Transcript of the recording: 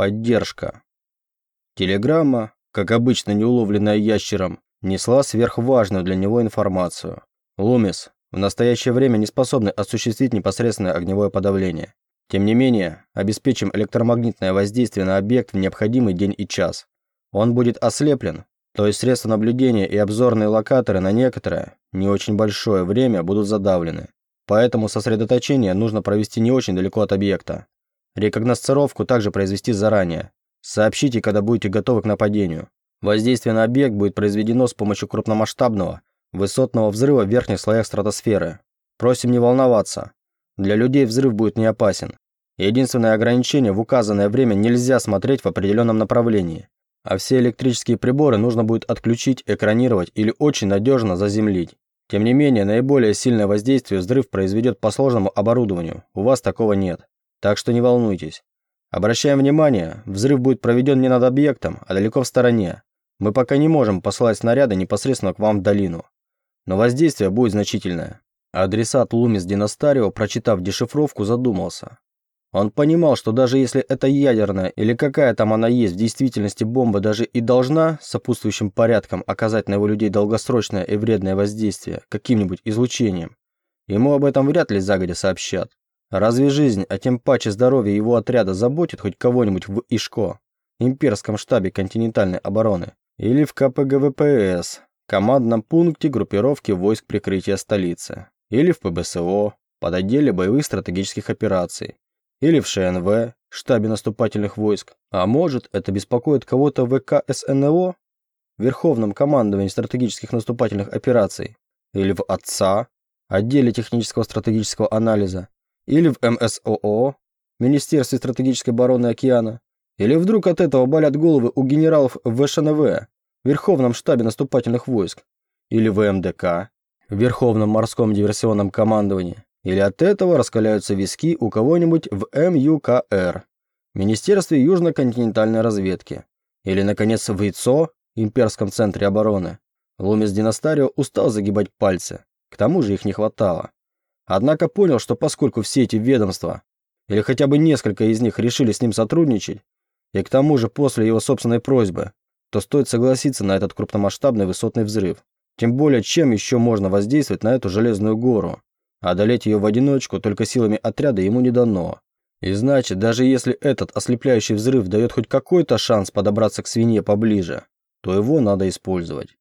Поддержка. Телеграмма, как обычно не уловленная ящером, несла сверхважную для него информацию. Лумис в настоящее время не способны осуществить непосредственное огневое подавление. Тем не менее, обеспечим электромагнитное воздействие на объект в необходимый день и час. Он будет ослеплен, то есть средства наблюдения и обзорные локаторы на некоторое, не очень большое время будут задавлены. Поэтому сосредоточение нужно провести не очень далеко от объекта. Рекогносцировку также произвести заранее. Сообщите, когда будете готовы к нападению. Воздействие на объект будет произведено с помощью крупномасштабного, высотного взрыва в верхних слоях стратосферы. Просим не волноваться. Для людей взрыв будет не опасен. Единственное ограничение в указанное время нельзя смотреть в определенном направлении, а все электрические приборы нужно будет отключить, экранировать или очень надежно заземлить. Тем не менее, наиболее сильное воздействие взрыв произведет по сложному оборудованию, у вас такого нет. Так что не волнуйтесь. Обращаем внимание, взрыв будет проведен не над объектом, а далеко в стороне. Мы пока не можем посылать снаряды непосредственно к вам в долину. Но воздействие будет значительное. Адресат Лумис Династарио, прочитав дешифровку, задумался. Он понимал, что даже если это ядерная или какая там она есть в действительности бомба даже и должна сопутствующим порядком оказать на его людей долгосрочное и вредное воздействие каким-нибудь излучением, ему об этом вряд ли загодя сообщат. Разве жизнь, а тем паче здоровье его отряда заботит хоть кого-нибудь в ИШКО, имперском штабе континентальной обороны, или в КПГВПС, командном пункте группировки войск прикрытия столицы, или в ПБСО, под отделе боевых стратегических операций, или в ШНВ, штабе наступательных войск, а может, это беспокоит кого-то в ВК СНО, Верховном командовании стратегических наступательных операций, или в ОТСА, отделе технического стратегического анализа, или в МСОО, Министерстве стратегической обороны океана, или вдруг от этого болят головы у генералов ВШНВ, Верховном штабе наступательных войск, или в МДК, Верховном морском диверсионном командовании, или от этого раскаляются виски у кого-нибудь в МЮКР, Министерстве Южно-континентальной разведки, или, наконец, в ИЦО, Имперском центре обороны. Лумис Династарио устал загибать пальцы, к тому же их не хватало. Однако понял, что поскольку все эти ведомства, или хотя бы несколько из них решили с ним сотрудничать, и к тому же после его собственной просьбы, то стоит согласиться на этот крупномасштабный высотный взрыв. Тем более, чем еще можно воздействовать на эту железную гору? Одолеть ее в одиночку только силами отряда ему не дано. И значит, даже если этот ослепляющий взрыв дает хоть какой-то шанс подобраться к свинье поближе, то его надо использовать.